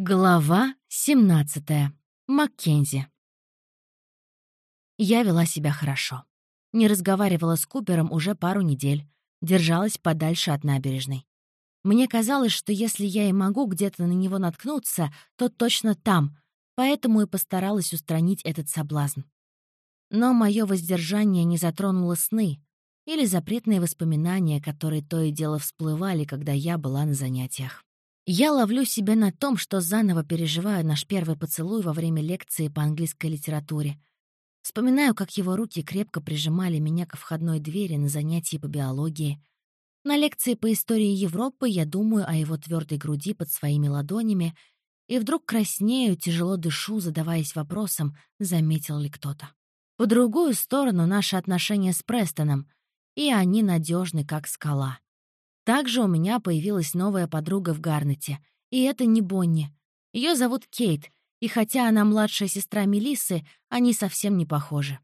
Глава 17. Маккензи. Я вела себя хорошо. Не разговаривала с Купером уже пару недель, держалась подальше от набережной. Мне казалось, что если я и могу где-то на него наткнуться, то точно там, поэтому и постаралась устранить этот соблазн. Но мое воздержание не затронуло сны или запретные воспоминания, которые то и дело всплывали, когда я была на занятиях. Я ловлю себя на том, что заново переживаю наш первый поцелуй во время лекции по английской литературе. Вспоминаю, как его руки крепко прижимали меня ко входной двери на занятии по биологии. На лекции по истории Европы я думаю о его твердой груди под своими ладонями и вдруг краснею, тяжело дышу, задаваясь вопросом, заметил ли кто-то. По другую сторону наши отношения с Престоном, и они надежны, как скала. Также у меня появилась новая подруга в Гарнете, и это не Бонни. Ее зовут Кейт, и хотя она младшая сестра Мелиссы, они совсем не похожи.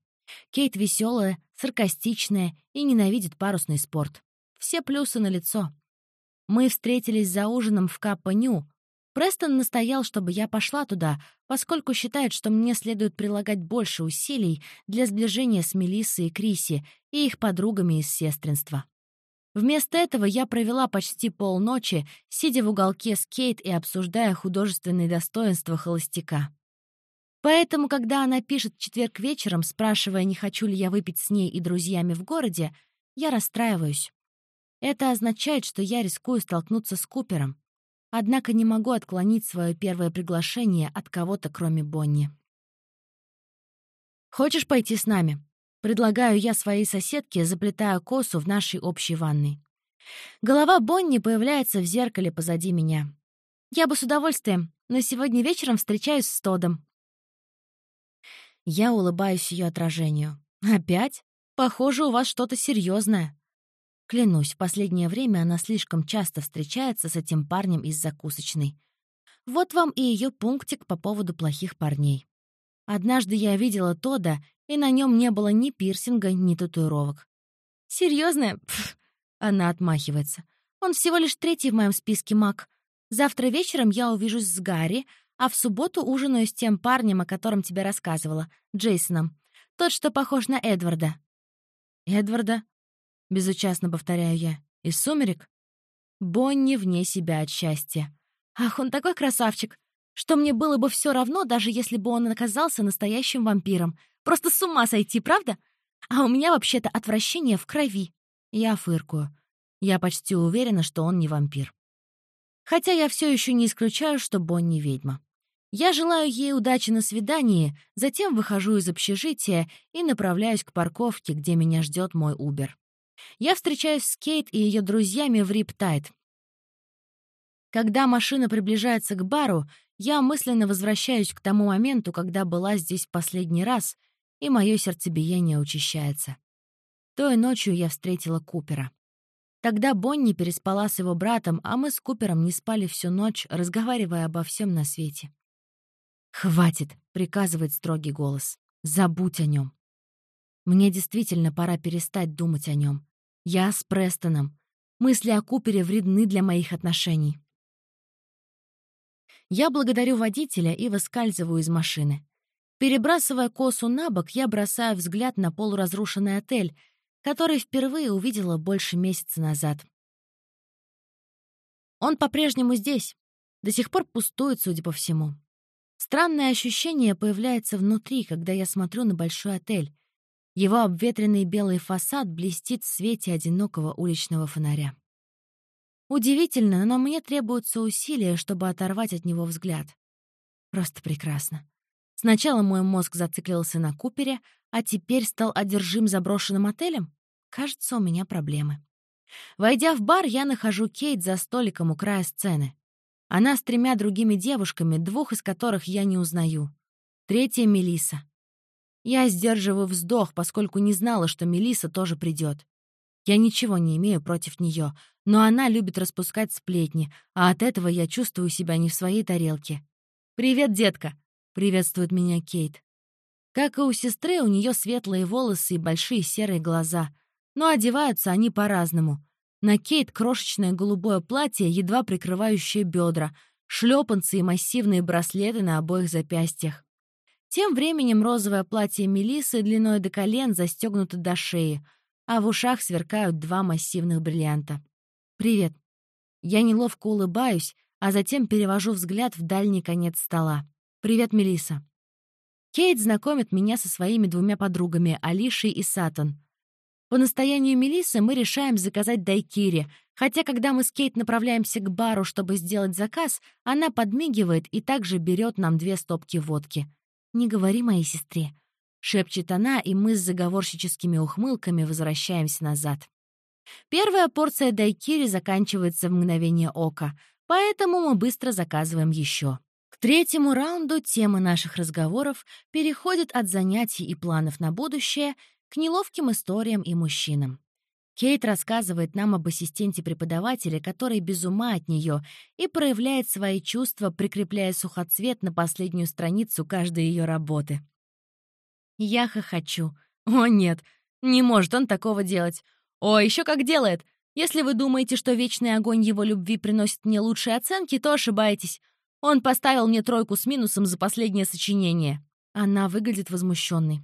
Кейт веселая, саркастичная и ненавидит парусный спорт. Все плюсы на лицо. Мы встретились за ужином в Каппа-Ню. Престон настоял, чтобы я пошла туда, поскольку считает, что мне следует прилагать больше усилий для сближения с Мелиссой и Криси и их подругами из сестринства. Вместо этого я провела почти полночи, сидя в уголке с Кейт и обсуждая художественные достоинства холостяка. Поэтому, когда она пишет четверг вечером, спрашивая, не хочу ли я выпить с ней и друзьями в городе, я расстраиваюсь. Это означает, что я рискую столкнуться с Купером. Однако не могу отклонить свое первое приглашение от кого-то, кроме Бонни. «Хочешь пойти с нами?» Предлагаю я своей соседке, заплетая косу в нашей общей ванной. Голова Бонни появляется в зеркале позади меня. Я бы с удовольствием, но сегодня вечером встречаюсь с Тодом. Я улыбаюсь ее отражению. «Опять? Похоже, у вас что-то серьезное. Клянусь, в последнее время она слишком часто встречается с этим парнем из закусочной. Вот вам и ее пунктик по поводу плохих парней. Однажды я видела Тода, и на нем не было ни пирсинга, ни татуировок. Серьезно? Она отмахивается. Он всего лишь третий в моем списке маг. Завтра вечером я увижусь с Гарри, а в субботу ужинаю с тем парнем, о котором тебе рассказывала, Джейсоном. Тот, что похож на Эдварда. Эдварда? Безучастно повторяю я. Из «Сумерек»? Бонни вне себя от счастья. Ах, он такой красавчик что мне было бы все равно, даже если бы он оказался настоящим вампиром. Просто с ума сойти, правда? А у меня вообще-то отвращение в крови. Я фыркую. Я почти уверена, что он не вампир. Хотя я все еще не исключаю, что Бонни ведьма. Я желаю ей удачи на свидании, затем выхожу из общежития и направляюсь к парковке, где меня ждет мой Убер. Я встречаюсь с Кейт и ее друзьями в Риптайд. Когда машина приближается к бару, я мысленно возвращаюсь к тому моменту, когда была здесь последний раз, и мое сердцебиение учащается. Той ночью я встретила Купера. Тогда Бонни переспала с его братом, а мы с Купером не спали всю ночь, разговаривая обо всем на свете. «Хватит!» — приказывает строгий голос. «Забудь о нем. Мне действительно пора перестать думать о нем. Я с Престоном. Мысли о Купере вредны для моих отношений. Я благодарю водителя и выскальзываю из машины. Перебрасывая косу на бок, я бросаю взгляд на полуразрушенный отель, который впервые увидела больше месяца назад. Он по-прежнему здесь, до сих пор пустует, судя по всему. Странное ощущение появляется внутри, когда я смотрю на большой отель. Его обветренный белый фасад блестит в свете одинокого уличного фонаря. Удивительно, но мне требуются усилия, чтобы оторвать от него взгляд. Просто прекрасно. Сначала мой мозг зациклился на Купере, а теперь стал одержим заброшенным отелем? Кажется, у меня проблемы. Войдя в бар, я нахожу Кейт за столиком у края сцены. Она с тремя другими девушками, двух из которых я не узнаю. Третья — Мелиса. Я сдерживаю вздох, поскольку не знала, что Мелиса тоже придет. Я ничего не имею против нее, но она любит распускать сплетни, а от этого я чувствую себя не в своей тарелке. «Привет, детка!» — приветствует меня Кейт. Как и у сестры, у нее светлые волосы и большие серые глаза, но одеваются они по-разному. На Кейт крошечное голубое платье, едва прикрывающее бедра, шлепанцы и массивные браслеты на обоих запястьях. Тем временем розовое платье Мелисы длиной до колен застегнуто до шеи, а в ушах сверкают два массивных бриллианта. «Привет». Я неловко улыбаюсь, а затем перевожу взгляд в дальний конец стола. «Привет, Мелиса. Кейт знакомит меня со своими двумя подругами, Алишей и Сатан. По настоянию Мелисы мы решаем заказать дайкири, хотя когда мы с Кейт направляемся к бару, чтобы сделать заказ, она подмигивает и также берет нам две стопки водки. «Не говори моей сестре», — шепчет она, и мы с заговорщическими ухмылками возвращаемся назад. Первая порция дайкири заканчивается в мгновение ока, поэтому мы быстро заказываем еще. Третьему раунду темы наших разговоров переходят от занятий и планов на будущее к неловким историям и мужчинам. Кейт рассказывает нам об ассистенте преподавателя, который без ума от нее и проявляет свои чувства, прикрепляя сухоцвет на последнюю страницу каждой ее работы. Я хохочу. О, нет, не может он такого делать. О, еще как делает. Если вы думаете, что вечный огонь его любви приносит мне лучшие оценки, то ошибаетесь. Он поставил мне тройку с минусом за последнее сочинение. Она выглядит возмущенной.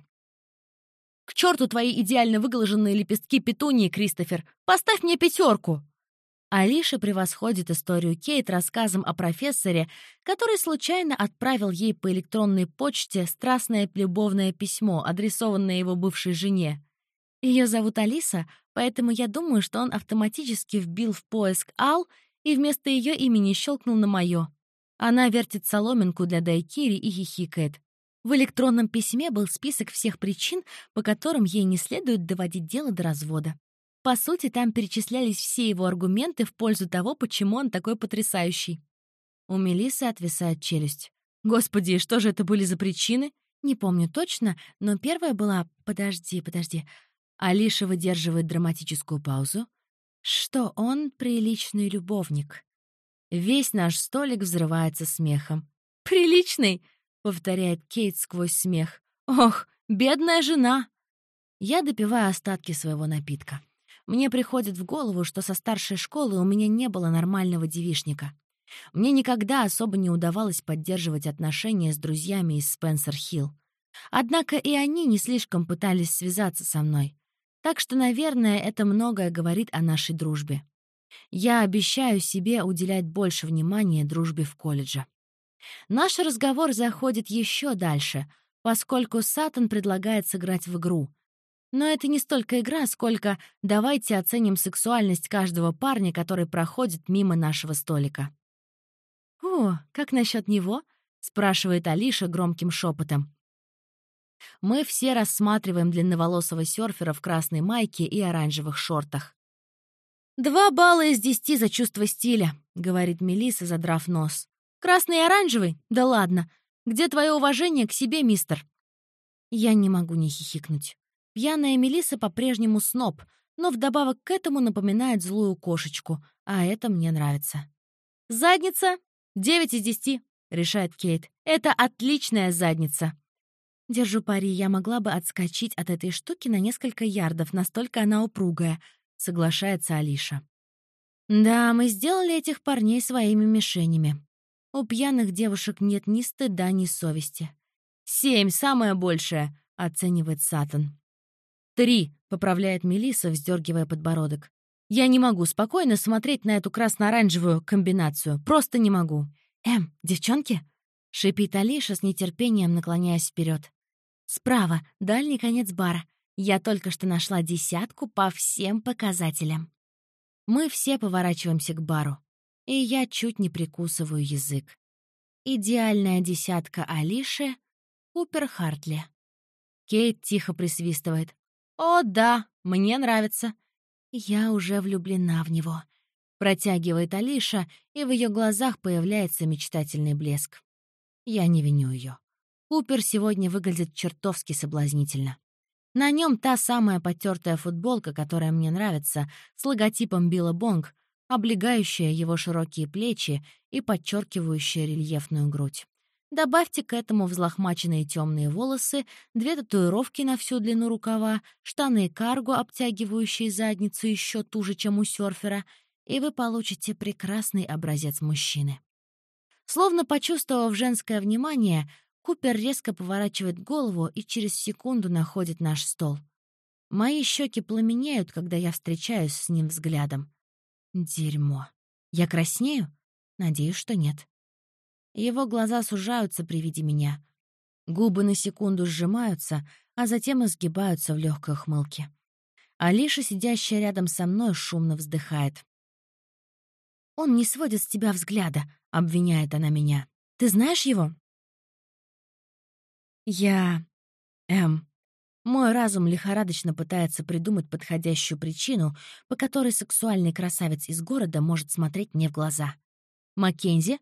«К черту твои идеально выглаженные лепестки петунии, Кристофер! Поставь мне пятерку!» Алиша превосходит историю Кейт рассказом о профессоре, который случайно отправил ей по электронной почте страстное любовное письмо, адресованное его бывшей жене. Ее зовут Алиса, поэтому я думаю, что он автоматически вбил в поиск «Ал» и вместо ее имени щелкнул на мое. Она вертит соломинку для дайкири и хихикает. В электронном письме был список всех причин, по которым ей не следует доводить дело до развода. По сути, там перечислялись все его аргументы в пользу того, почему он такой потрясающий. У Мелисы отвисает челюсть. Господи, что же это были за причины? Не помню точно, но первая была... Подожди, подожди. Алиша выдерживает драматическую паузу. Что он приличный любовник. Весь наш столик взрывается смехом. «Приличный!» — повторяет Кейт сквозь смех. «Ох, бедная жена!» Я допиваю остатки своего напитка. Мне приходит в голову, что со старшей школы у меня не было нормального девишника. Мне никогда особо не удавалось поддерживать отношения с друзьями из Спенсер-Хилл. Однако и они не слишком пытались связаться со мной. Так что, наверное, это многое говорит о нашей дружбе. Я обещаю себе уделять больше внимания дружбе в колледже. Наш разговор заходит еще дальше, поскольку Сатан предлагает сыграть в игру. Но это не столько игра, сколько «давайте оценим сексуальность каждого парня, который проходит мимо нашего столика». «О, как насчет него?» — спрашивает Алиша громким шепотом. Мы все рассматриваем длинноволосого серфера в красной майке и оранжевых шортах. «Два балла из десяти за чувство стиля», — говорит Мелисса, задрав нос. «Красный и оранжевый? Да ладно. Где твое уважение к себе, мистер?» Я не могу не хихикнуть. Пьяная Мелисса по-прежнему сноб, но вдобавок к этому напоминает злую кошечку, а это мне нравится. «Задница? Девять из десяти», — решает Кейт. «Это отличная задница». Держу пари, я могла бы отскочить от этой штуки на несколько ярдов, настолько она упругая — соглашается Алиша. Да, мы сделали этих парней своими мишенями. У пьяных девушек нет ни стыда, ни совести. «Семь, самое большее», — оценивает Сатан. «Три», — поправляет Мелиса, вздергивая подбородок. «Я не могу спокойно смотреть на эту красно-оранжевую комбинацию. Просто не могу». «Эм, девчонки?» — шипит Алиша с нетерпением, наклоняясь вперед. «Справа, дальний конец бара. Я только что нашла десятку по всем показателям. Мы все поворачиваемся к бару, и я чуть не прикусываю язык. Идеальная десятка Алиши — Купер Хартли. Кейт тихо присвистывает. «О, да, мне нравится». «Я уже влюблена в него», — протягивает Алиша, и в ее глазах появляется мечтательный блеск. Я не виню ее. Купер сегодня выглядит чертовски соблазнительно. На нем та самая потертая футболка, которая мне нравится, с логотипом Билла Бонг, облегающая его широкие плечи и подчеркивающая рельефную грудь. Добавьте к этому взлохмаченные темные волосы, две татуировки на всю длину рукава, штаны карго, обтягивающие задницу еще туже, чем у серфера, и вы получите прекрасный образец мужчины. Словно почувствовав женское внимание, Купер резко поворачивает голову и через секунду находит наш стол. Мои щеки пламенеют, когда я встречаюсь с ним взглядом. Дерьмо. Я краснею? Надеюсь, что нет. Его глаза сужаются при виде меня. Губы на секунду сжимаются, а затем изгибаются в легкой ухмылке. Алиша, сидящая рядом со мной, шумно вздыхает. «Он не сводит с тебя взгляда», — обвиняет она меня. «Ты знаешь его?» «Я... эм...» Мой разум лихорадочно пытается придумать подходящую причину, по которой сексуальный красавец из города может смотреть мне в глаза. «Маккензи?»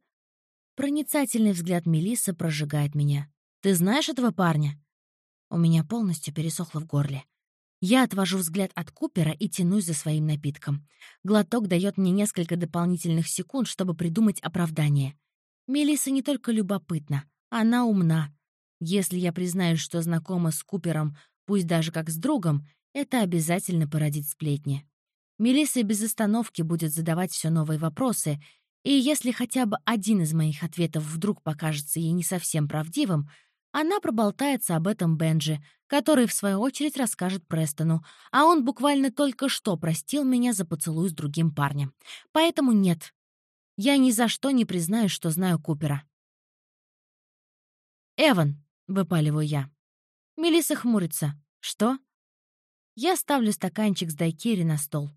Проницательный взгляд Мелиссы прожигает меня. «Ты знаешь этого парня?» У меня полностью пересохло в горле. Я отвожу взгляд от Купера и тянусь за своим напитком. Глоток дает мне несколько дополнительных секунд, чтобы придумать оправдание. Мелисса не только любопытна, она умна. Если я признаюсь, что знакома с Купером, пусть даже как с другом, это обязательно породит сплетни. Мелисса без остановки будет задавать все новые вопросы, и если хотя бы один из моих ответов вдруг покажется ей не совсем правдивым, она проболтается об этом Бенджи, который, в свою очередь, расскажет Престону, а он буквально только что простил меня за поцелуй с другим парнем. Поэтому нет. Я ни за что не признаю, что знаю Купера. «Эван», — выпаливаю я. Мелисса хмурится. «Что?» Я ставлю стаканчик с дайкири на стол.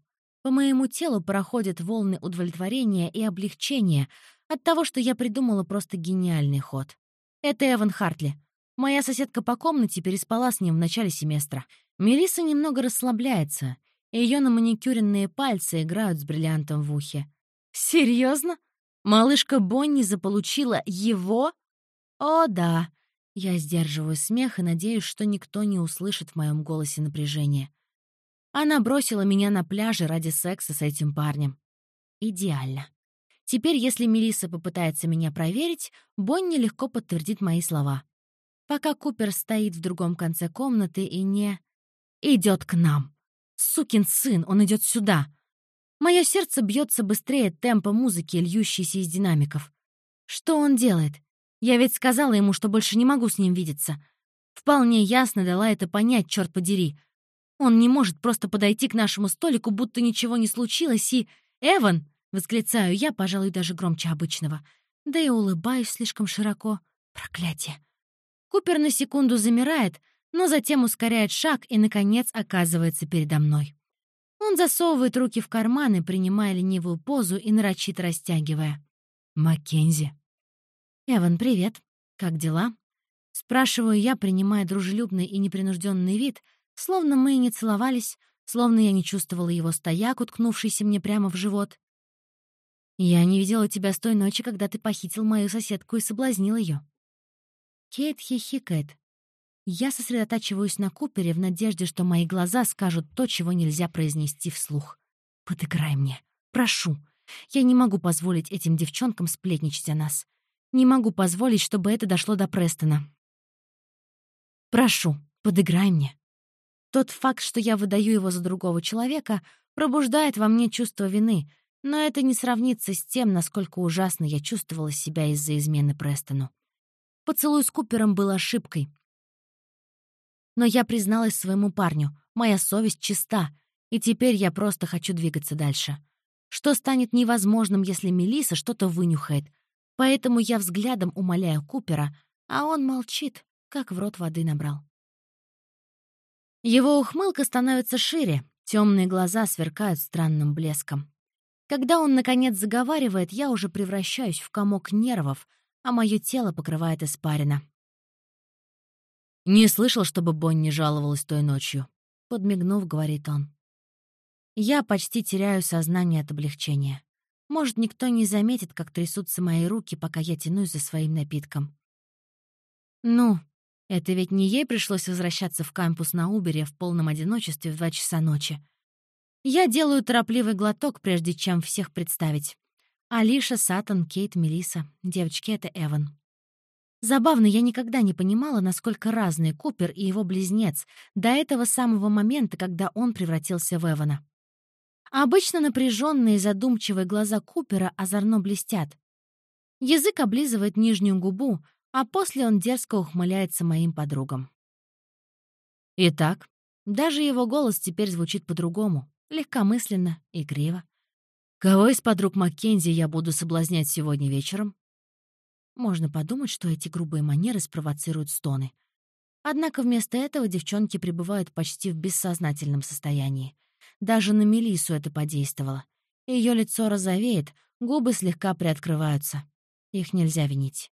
По моему телу проходят волны удовлетворения и облегчения от того, что я придумала просто гениальный ход. Это Эван Хартли. Моя соседка по комнате переспала с ним в начале семестра. Мелисса немного расслабляется, и ее на маникюренные пальцы играют с бриллиантом в ухе. Серьезно? Малышка Бонни заполучила его? О, да. Я сдерживаю смех и надеюсь, что никто не услышит в моем голосе напряжение. Она бросила меня на пляже ради секса с этим парнем. Идеально. Теперь, если Мелисса попытается меня проверить, Бонни легко подтвердит мои слова. Пока Купер стоит в другом конце комнаты и не... идет к нам. Сукин сын, он идет сюда. Мое сердце бьется быстрее темпа музыки, льющейся из динамиков. Что он делает? Я ведь сказала ему, что больше не могу с ним видеться. Вполне ясно дала это понять, черт подери. Он не может просто подойти к нашему столику, будто ничего не случилось, и... «Эван!» Восклицаю я, пожалуй, даже громче обычного. Да и улыбаюсь слишком широко. Проклятие. Купер на секунду замирает, но затем ускоряет шаг и, наконец, оказывается передо мной. Он засовывает руки в карманы, принимая ленивую позу и нарочито растягивая. «Маккензи». «Эван, привет. Как дела?» Спрашиваю я, принимая дружелюбный и непринужденный вид, словно мы и не целовались, словно я не чувствовала его стояк, уткнувшийся мне прямо в живот. Я не видела тебя с той ночи, когда ты похитил мою соседку и соблазнил ее. Кейт хихикает. Я сосредотачиваюсь на Купере в надежде, что мои глаза скажут то, чего нельзя произнести вслух. «Подыграй мне. Прошу. Я не могу позволить этим девчонкам сплетничать о нас. Не могу позволить, чтобы это дошло до Престона. Прошу, подыграй мне». Тот факт, что я выдаю его за другого человека, пробуждает во мне чувство вины — но это не сравнится с тем, насколько ужасно я чувствовала себя из-за измены Престону. Поцелуй с Купером был ошибкой. Но я призналась своему парню, моя совесть чиста, и теперь я просто хочу двигаться дальше. Что станет невозможным, если Мелиса что-то вынюхает? Поэтому я взглядом умоляю Купера, а он молчит, как в рот воды набрал. Его ухмылка становится шире, темные глаза сверкают странным блеском. Когда он, наконец, заговаривает, я уже превращаюсь в комок нервов, а мое тело покрывает испарина. «Не слышал, чтобы Бонни жаловалась той ночью», — подмигнув, говорит он. Я почти теряю сознание от облегчения. Может, никто не заметит, как трясутся мои руки, пока я тянусь за своим напитком. Ну, это ведь не ей пришлось возвращаться в кампус на Убере в полном одиночестве в два часа ночи. Я делаю торопливый глоток, прежде чем всех представить. Алиша, Сатан, Кейт, Мелиса. Девочки, это Эван. Забавно, я никогда не понимала, насколько разные Купер и его близнец до этого самого момента, когда он превратился в Эвана. Обычно напряженные задумчивые глаза Купера озорно блестят. Язык облизывает нижнюю губу, а после он дерзко ухмыляется моим подругам. Итак, даже его голос теперь звучит по-другому, легкомысленно, игриво. Кого из подруг Маккензи я буду соблазнять сегодня вечером? Можно подумать, что эти грубые манеры спровоцируют стоны. Однако вместо этого девчонки пребывают почти в бессознательном состоянии. Даже на Мелису это подействовало. Ее лицо розовеет, губы слегка приоткрываются. Их нельзя винить.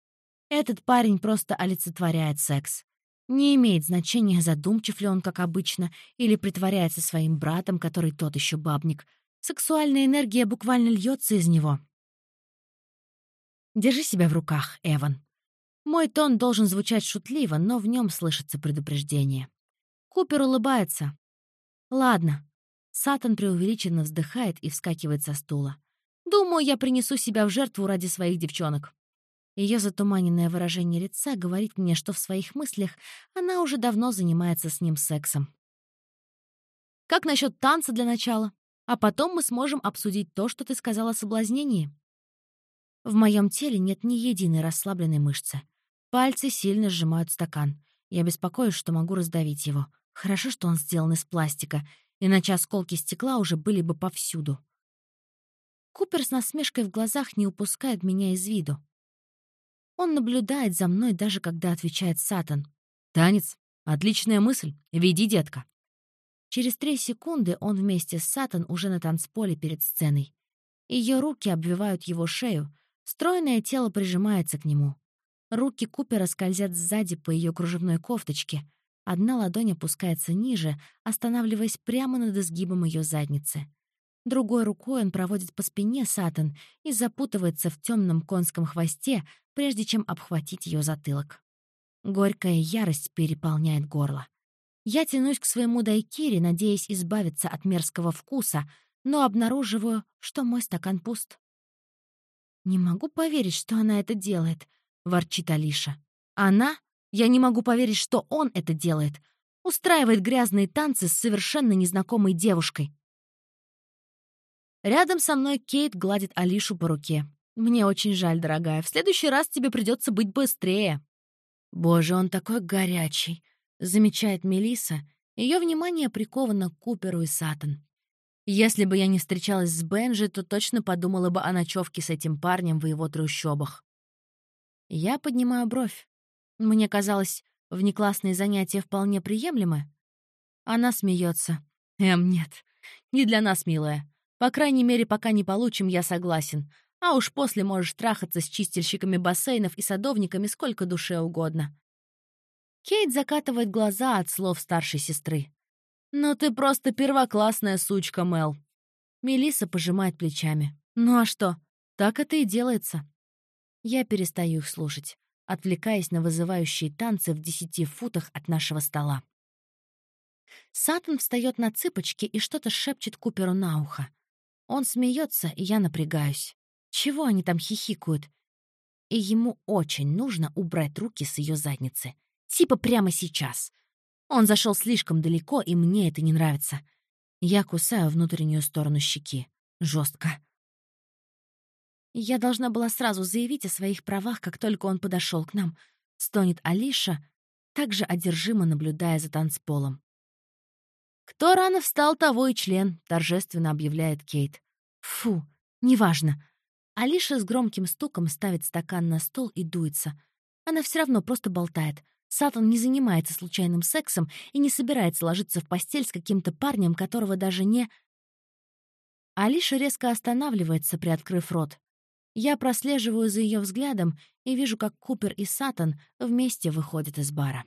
Этот парень просто олицетворяет секс. Не имеет значения, задумчив ли он, как обычно, или притворяется своим братом, который тот еще бабник. Сексуальная энергия буквально льется из него. Держи себя в руках, Эван. Мой тон должен звучать шутливо, но в нем слышится предупреждение. Купер улыбается. Ладно. Сатан преувеличенно вздыхает и вскакивает со стула. Думаю, я принесу себя в жертву ради своих девчонок. Ее затуманенное выражение лица говорит мне, что в своих мыслях она уже давно занимается с ним сексом. Как насчет танца для начала? А потом мы сможем обсудить то, что ты сказала о соблазнении. В моем теле нет ни единой расслабленной мышцы. Пальцы сильно сжимают стакан. Я беспокоюсь, что могу раздавить его. Хорошо, что он сделан из пластика, иначе осколки стекла уже были бы повсюду. Купер с насмешкой в глазах не упускает меня из виду. Он наблюдает за мной, даже когда отвечает Сатан. «Танец. Отличная мысль. Веди, детка». Через три секунды он вместе с Сатан уже на танцполе перед сценой. Ее руки обвивают его шею, Стройное тело прижимается к нему. Руки Купера скользят сзади по ее кружевной кофточке. Одна ладонь опускается ниже, останавливаясь прямо над изгибом ее задницы. Другой рукой он проводит по спине Сатан и запутывается в темном конском хвосте, прежде чем обхватить ее затылок. Горькая ярость переполняет горло. Я тянусь к своему дайкири, надеясь избавиться от мерзкого вкуса, но обнаруживаю, что мой стакан пуст. «Не могу поверить, что она это делает», — ворчит Алиша. «Она? Я не могу поверить, что он это делает. Устраивает грязные танцы с совершенно незнакомой девушкой». Рядом со мной Кейт гладит Алишу по руке. «Мне очень жаль, дорогая. В следующий раз тебе придется быть быстрее». «Боже, он такой горячий», — замечает Мелиса. Ее внимание приковано к Куперу и Сатан. Если бы я не встречалась с Бенжи, то точно подумала бы о ночевке с этим парнем в его трущобах. Я поднимаю бровь. Мне казалось, внеклассные занятия вполне приемлемы. Она смеется. Эм, нет, не для нас, милая. По крайней мере, пока не получим, я согласен. А уж после можешь трахаться с чистильщиками бассейнов и садовниками сколько душе угодно. Кейт закатывает глаза от слов старшей сестры. «Ну ты просто первоклассная сучка, Мел». Мелиса пожимает плечами. «Ну а что? Так это и делается». Я перестаю их слушать, отвлекаясь на вызывающие танцы в десяти футах от нашего стола. Сатан встает на цыпочки и что-то шепчет Куперу на ухо. Он смеется, и я напрягаюсь. Чего они там хихикают? И ему очень нужно убрать руки с ее задницы. Типа прямо сейчас — он зашел слишком далеко, и мне это не нравится. Я кусаю внутреннюю сторону щеки. Жестко. Я должна была сразу заявить о своих правах, как только он подошел к нам. Стонет Алиша, также одержимо наблюдая за танцполом. «Кто рано встал, того и член», — торжественно объявляет Кейт. «Фу, неважно». Алиша с громким стуком ставит стакан на стол и дуется. Она все равно просто болтает. Сатан не занимается случайным сексом и не собирается ложиться в постель с каким-то парнем, которого даже не... Алиша резко останавливается, приоткрыв рот. Я прослеживаю за ее взглядом и вижу, как Купер и Сатан вместе выходят из бара.